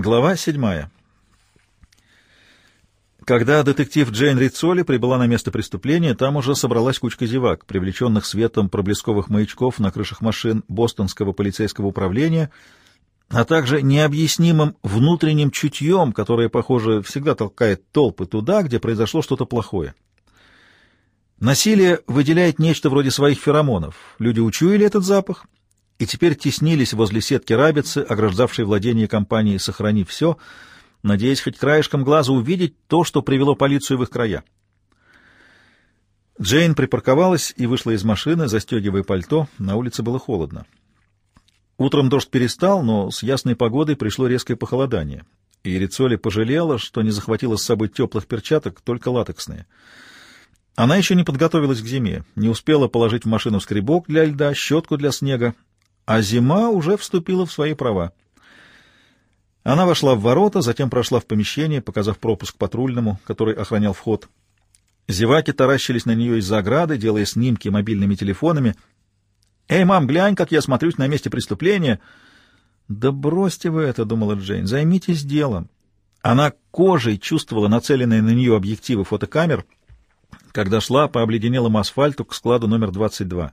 Глава седьмая. Когда детектив Джейн Рицоли прибыла на место преступления, там уже собралась кучка зевак, привлеченных светом проблесковых маячков на крышах машин Бостонского полицейского управления, а также необъяснимым внутренним чутьем, которое, похоже, всегда толкает толпы туда, где произошло что-то плохое. Насилие выделяет нечто вроде своих феромонов. Люди учуяли этот запах и теперь теснились возле сетки рабицы, ограждавшей владение компании «Сохрани все», надеясь хоть краешком глаза увидеть то, что привело полицию в их края. Джейн припарковалась и вышла из машины, застегивая пальто. На улице было холодно. Утром дождь перестал, но с ясной погодой пришло резкое похолодание. И Рицоли пожалела, что не захватила с собой теплых перчаток, только латексные. Она еще не подготовилась к зиме, не успела положить в машину скребок для льда, щетку для снега, а зима уже вступила в свои права. Она вошла в ворота, затем прошла в помещение, показав пропуск патрульному, который охранял вход. Зеваки таращились на нее из-за ограды, делая снимки мобильными телефонами. «Эй, мам, глянь, как я смотрюсь на месте преступления!» «Да бросьте вы это», — думала Джейн, — «займитесь делом». Она кожей чувствовала нацеленные на нее объективы фотокамер, когда шла по обледенелому асфальту к складу номер 22.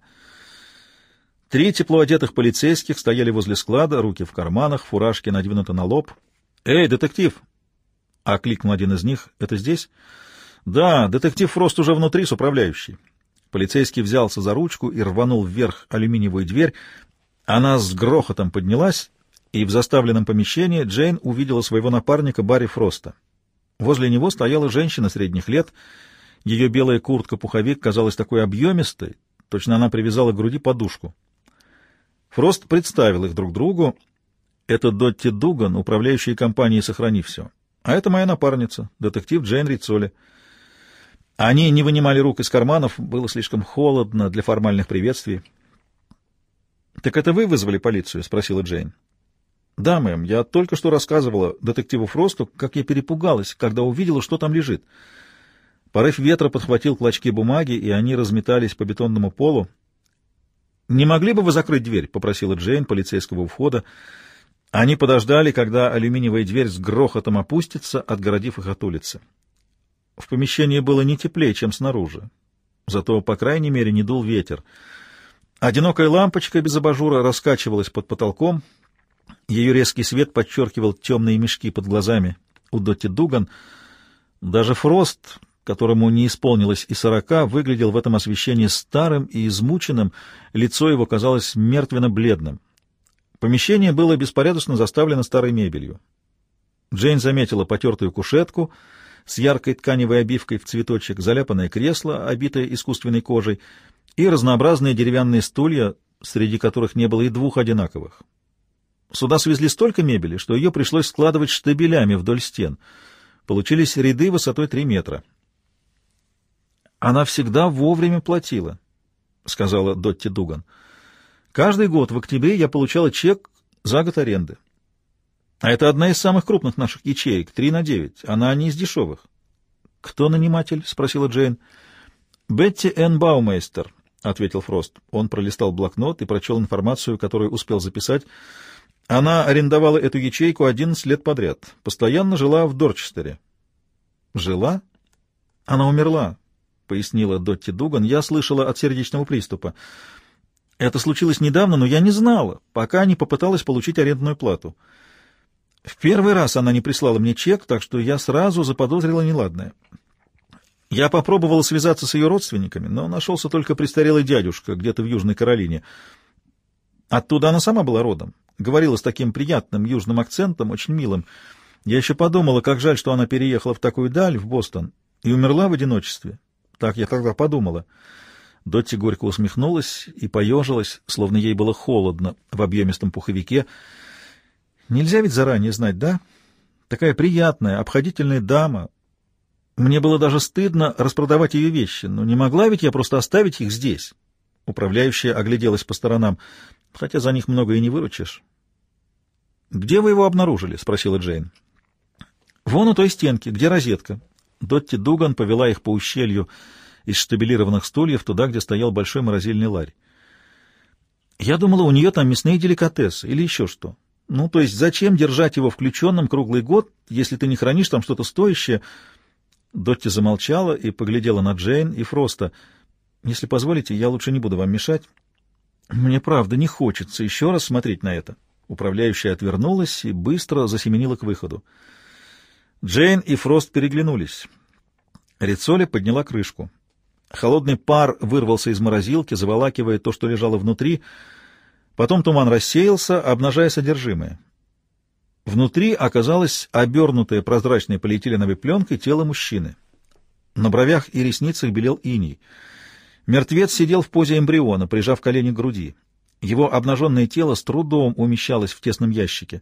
Три тепло одетых полицейских стояли возле склада, руки в карманах, фуражки надвинуты на лоб. «Эй, детектив!» — окликнул один из них. «Это здесь?» «Да, детектив Фрост уже внутри с управляющей». Полицейский взялся за ручку и рванул вверх алюминиевую дверь. Она с грохотом поднялась, и в заставленном помещении Джейн увидела своего напарника Барри Фроста. Возле него стояла женщина средних лет. Ее белая куртка-пуховик казалась такой объемистой, точно она привязала к груди подушку. Фрост представил их друг другу. Это Дотти Дуган, управляющая компанией «Сохрани все». А это моя напарница, детектив Джейн Рицоли. Они не вынимали рук из карманов, было слишком холодно для формальных приветствий. — Так это вы вызвали полицию? — спросила Джейн. — Да, мэм, я только что рассказывала детективу Фросту, как я перепугалась, когда увидела, что там лежит. Порыв ветра подхватил клочки бумаги, и они разметались по бетонному полу. «Не могли бы вы закрыть дверь?» — попросила Джейн полицейского входа. Они подождали, когда алюминиевая дверь с грохотом опустится, отгородив их от улицы. В помещении было не теплее, чем снаружи. Зато, по крайней мере, не дул ветер. Одинокая лампочка без абажура раскачивалась под потолком. Ее резкий свет подчеркивал темные мешки под глазами у Дотти Дуган. Даже Фрост, которому не исполнилось и сорока, выглядел в этом освещении старым и измученным, лицо его казалось мертвенно-бледным. Помещение было беспорядочно заставлено старой мебелью. Джейн заметила потертую кушетку с яркой тканевой обивкой в цветочек, заляпанное кресло, обитое искусственной кожей, и разнообразные деревянные стулья, среди которых не было и двух одинаковых. Сюда свезли столько мебели, что ее пришлось складывать штабелями вдоль стен. Получились ряды высотой три метра. Она всегда вовремя платила, — сказала Дотти Дуган. Каждый год в октябре я получала чек за год аренды. А это одна из самых крупных наших ячеек, три на девять. Она не из дешевых. — Кто наниматель? — спросила Джейн. — Бетти Энн Баумейстер, — ответил Фрост. Он пролистал блокнот и прочел информацию, которую успел записать. Она арендовала эту ячейку одиннадцать лет подряд. Постоянно жила в Дорчестере. — Жила? Она умерла, — пояснила Дотти Дуган, — я слышала от сердечного приступа. Это случилось недавно, но я не знала, пока не попыталась получить арендную плату. В первый раз она не прислала мне чек, так что я сразу заподозрила неладное. Я попробовала связаться с ее родственниками, но нашелся только престарелый дядюшка где-то в Южной Каролине. Оттуда она сама была родом. Говорила с таким приятным южным акцентом, очень милым. Я еще подумала, как жаль, что она переехала в такую даль, в Бостон, и умерла в одиночестве. Так я тогда подумала. Дотти горько усмехнулась и поежилась, словно ей было холодно в объемистом пуховике. Нельзя ведь заранее знать, да? Такая приятная, обходительная дама. Мне было даже стыдно распродавать ее вещи, но не могла ведь я просто оставить их здесь. Управляющая огляделась по сторонам, хотя за них много и не выручишь. «Где вы его обнаружили?» — спросила Джейн. «Вон у той стенки, где розетка. Дотти Дуган повела их по ущелью из штабелированных стульев туда, где стоял большой морозильный ларь. Я думала, у нее там мясные деликатесы или еще что. Ну, то есть зачем держать его включенным круглый год, если ты не хранишь там что-то стоящее? Дотти замолчала и поглядела на Джейн и Фроста. Если позволите, я лучше не буду вам мешать. Мне правда не хочется еще раз смотреть на это. Управляющая отвернулась и быстро засеменила к выходу. Джейн и Фрост переглянулись. Рицоли подняла крышку. Холодный пар вырвался из морозилки, заволакивая то, что лежало внутри. Потом туман рассеялся, обнажая содержимое. Внутри оказалось обернутое прозрачной полиэтиленовой пленкой тело мужчины. На бровях и ресницах белел иней. Мертвец сидел в позе эмбриона, прижав колени к груди. Его обнаженное тело с трудом умещалось в тесном ящике.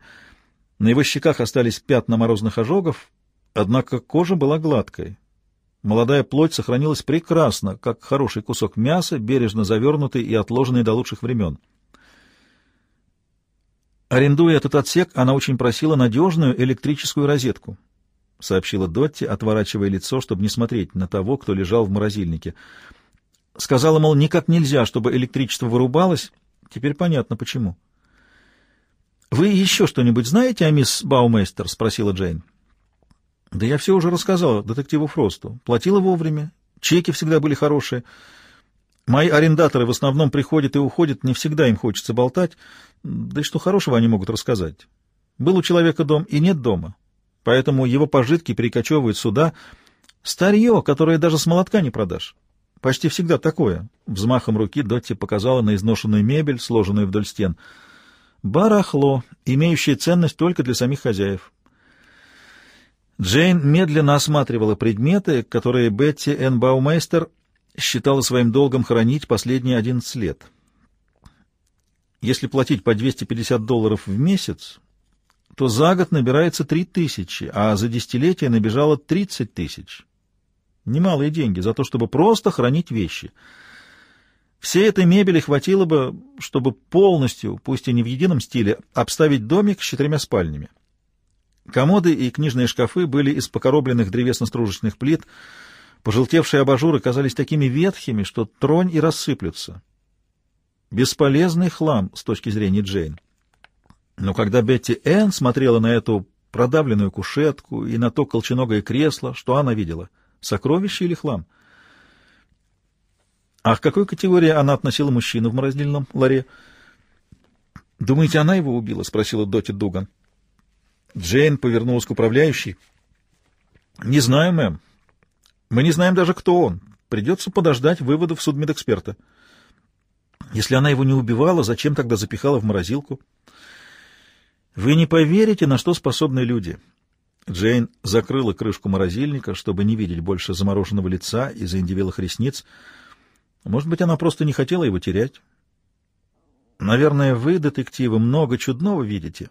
На его щеках остались пятна морозных ожогов, однако кожа была гладкой. Молодая плоть сохранилась прекрасно, как хороший кусок мяса, бережно завернутый и отложенный до лучших времен. Арендуя этот отсек, она очень просила надежную электрическую розетку, — сообщила Дотти, отворачивая лицо, чтобы не смотреть на того, кто лежал в морозильнике. Сказала, мол, никак нельзя, чтобы электричество вырубалось. Теперь понятно, почему. — Вы еще что-нибудь знаете о мисс Баумейстер? — спросила Джейн. — Да я все уже рассказала детективу Фросту. Платила вовремя, чеки всегда были хорошие. Мои арендаторы в основном приходят и уходят, не всегда им хочется болтать. Да и что хорошего они могут рассказать? Был у человека дом и нет дома, поэтому его пожитки перекочевывают сюда. Старье, которое даже с молотка не продашь. Почти всегда такое. Взмахом руки Дотти показала на изношенную мебель, сложенную вдоль стен. Барахло, имеющее ценность только для самих хозяев. Джейн медленно осматривала предметы, которые Бетти Энн Баумейстер считала своим долгом хранить последние 11 лет. Если платить по 250 долларов в месяц, то за год набирается 3 тысячи, а за десятилетие набежало 30 тысяч. Немалые деньги за то, чтобы просто хранить вещи. Всей этой мебели хватило бы, чтобы полностью, пусть и не в едином стиле, обставить домик с четырьмя спальнями. Комоды и книжные шкафы были из покоробленных древесно-стружечных плит, пожелтевшие абажуры казались такими ветхими, что тронь и рассыплются. Бесполезный хлам с точки зрения Джейн. Но когда Бетти Энн смотрела на эту продавленную кушетку и на то колченогое кресло, что она видела? Сокровище или хлам? А к какой категории она относила мужчину в морозильном ларе? «Думаете, она его убила?» — спросила Доти Дуган. Джейн повернулась к управляющей. «Не знаю, мэм. Мы не знаем даже, кто он. Придется подождать выводов судмедэксперта». Если она его не убивала, зачем тогда запихала в морозилку? Вы не поверите, на что способны люди. Джейн закрыла крышку морозильника, чтобы не видеть больше замороженного лица и заиндивелых ресниц. Может быть, она просто не хотела его терять. Наверное, вы, детективы, много чудного видите.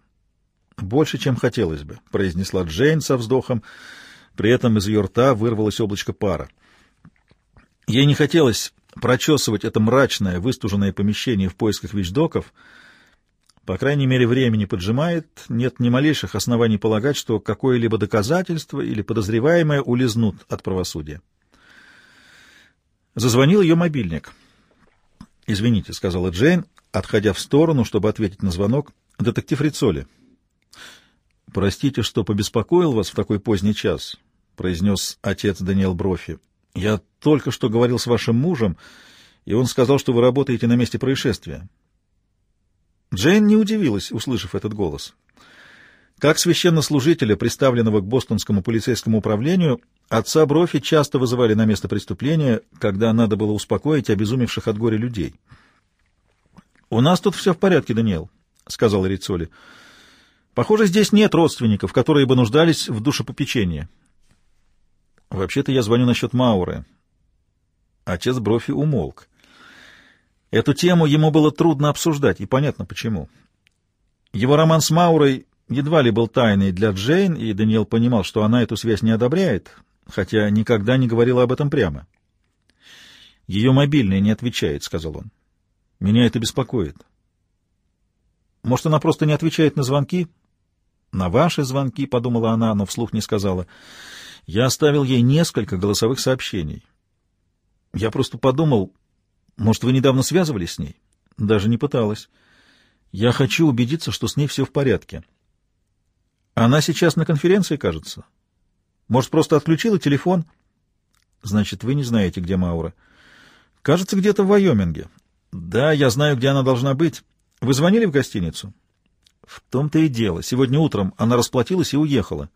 Больше, чем хотелось бы, произнесла Джейн со вздохом. При этом из ее рта вырвалось облачко пара. Ей не хотелось прочесывать это мрачное, выстуженное помещение в поисках вещдоков, по крайней мере, времени поджимает, нет ни малейших оснований полагать, что какое-либо доказательство или подозреваемое улизнут от правосудия. Зазвонил ее мобильник. «Извините», — сказала Джейн, отходя в сторону, чтобы ответить на звонок. «Детектив Рицоли». «Простите, что побеспокоил вас в такой поздний час», — произнес отец Даниэл Брофи. Я только что говорил с вашим мужем, и он сказал, что вы работаете на месте происшествия. Джейн не удивилась, услышав этот голос. Как священнослужителя, представленного к бостонскому полицейскому управлению, отца Брофи часто вызывали на место преступления, когда надо было успокоить обезумевших от горя людей. «У нас тут все в порядке, Даниэл», — сказал Рицоли. «Похоже, здесь нет родственников, которые бы нуждались в душепопечении. Вообще-то я звоню насчет Мауры. Отец Брофи умолк. Эту тему ему было трудно обсуждать, и понятно почему. Его роман с Маурой едва ли был тайной для Джейн, и Даниэл понимал, что она эту связь не одобряет, хотя никогда не говорила об этом прямо. «Ее мобильный не отвечает», — сказал он. «Меня это беспокоит». «Может, она просто не отвечает на звонки?» «На ваши звонки», — подумала она, но вслух не сказала. Я оставил ей несколько голосовых сообщений. Я просто подумал, может, вы недавно связывались с ней? Даже не пыталась. Я хочу убедиться, что с ней все в порядке. Она сейчас на конференции, кажется. Может, просто отключила телефон? Значит, вы не знаете, где Маура. Кажется, где-то в Вайоминге. Да, я знаю, где она должна быть. Вы звонили в гостиницу? В том-то и дело. Сегодня утром она расплатилась и уехала.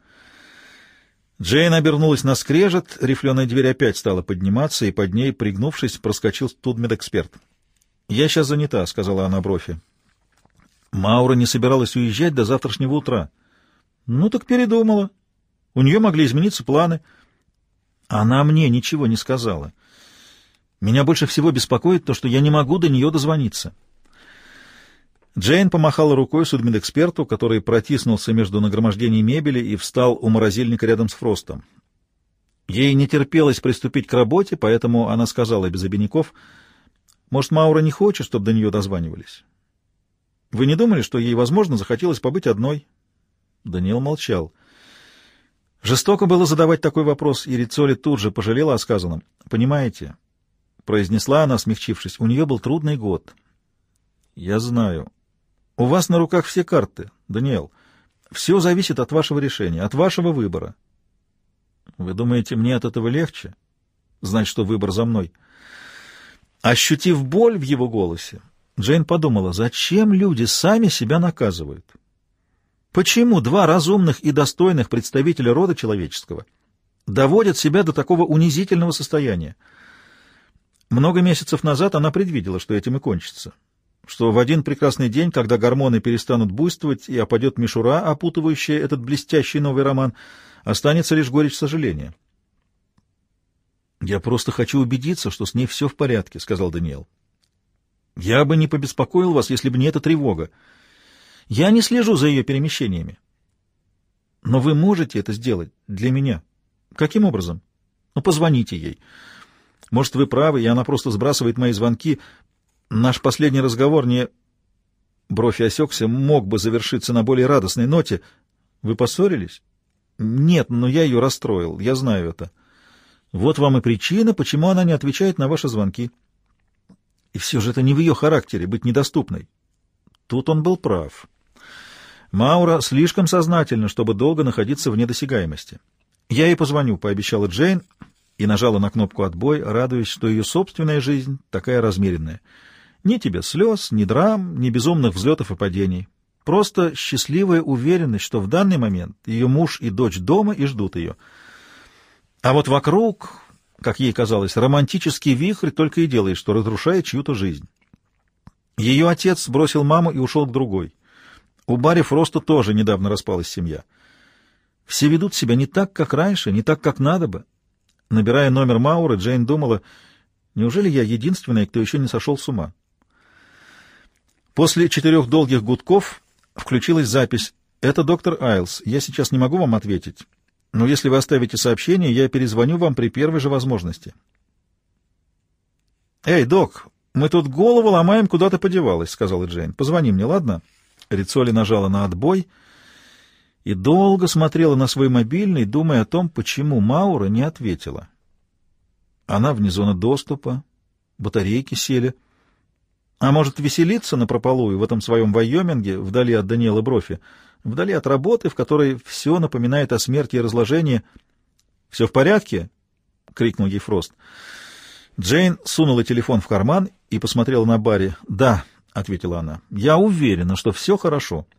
Джейн обернулась на скрежет, рифленая дверь опять стала подниматься, и под ней, пригнувшись, проскочил судмедэксперт. «Я сейчас занята», — сказала она брофи. Маура не собиралась уезжать до завтрашнего утра. «Ну так передумала. У нее могли измениться планы». Она мне ничего не сказала. Меня больше всего беспокоит то, что я не могу до нее дозвониться. Джейн помахала рукой судмедэксперту, который протиснулся между нагромождений мебели и встал у морозильника рядом с Фростом. Ей не терпелось приступить к работе, поэтому она сказала без обиняков, «Может, Маура не хочет, чтобы до нее дозванивались?» «Вы не думали, что ей, возможно, захотелось побыть одной?» Даниэл молчал. Жестоко было задавать такой вопрос, и Рицоли тут же пожалела о сказанном. «Понимаете?» — произнесла она, смягчившись. «У нее был трудный год». «Я знаю. У вас на руках все карты, Даниэл. Все зависит от вашего решения, от вашего выбора». «Вы думаете, мне от этого легче? Знать, что выбор за мной?» Ощутив боль в его голосе, Джейн подумала, зачем люди сами себя наказывают? Почему два разумных и достойных представителя рода человеческого доводят себя до такого унизительного состояния? Много месяцев назад она предвидела, что этим и кончится, что в один прекрасный день, когда гормоны перестанут буйствовать и опадет мишура, опутывающая этот блестящий новый роман, останется лишь горечь сожаления. «Я просто хочу убедиться, что с ней все в порядке», — сказал Даниэл. «Я бы не побеспокоил вас, если бы не эта тревога. Я не слежу за ее перемещениями. Но вы можете это сделать для меня. Каким образом? Ну, позвоните ей. Может, вы правы, и она просто сбрасывает мои звонки. Наш последний разговор не... Бровь осекся, мог бы завершиться на более радостной ноте. Вы поссорились? Нет, но я ее расстроил, я знаю это. Вот вам и причина, почему она не отвечает на ваши звонки. И все же это не в ее характере быть недоступной. Тут он был прав. Маура слишком сознательна, чтобы долго находиться в недосягаемости. «Я ей позвоню», — пообещала Джейн и нажала на кнопку «Отбой», радуясь, что ее собственная жизнь такая размеренная. Ни тебе слез, ни драм, ни безумных взлетов и падений. Просто счастливая уверенность, что в данный момент ее муж и дочь дома и ждут ее. А вот вокруг, как ей казалось, романтический вихрь только и делает, что разрушает чью-то жизнь. Ее отец бросил маму и ушел к другой. У Барри Фроста тоже недавно распалась семья. Все ведут себя не так, как раньше, не так, как надо бы. Набирая номер Мауры, Джейн думала, неужели я единственная, кто еще не сошел с ума? После четырех долгих гудков включилась запись. «Это доктор Айлс. Я сейчас не могу вам ответить, но если вы оставите сообщение, я перезвоню вам при первой же возможности». «Эй, док, мы тут голову ломаем, куда то подевалась», — сказала Джейн. «Позвони мне, ладно?» Рицоли нажала на отбой и долго смотрела на свой мобильный, думая о том, почему Маура не ответила. Она вне зоны доступа, батарейки сели. А может, веселиться на прополую в этом своем Вайоминге, вдали от Даниэла Брофи, вдали от работы, в которой все напоминает о смерти и разложении. — Все в порядке? — крикнул ей Фрост. Джейн сунула телефон в карман и посмотрела на Барри. — Да, — ответила она. — Я уверена, что все хорошо. —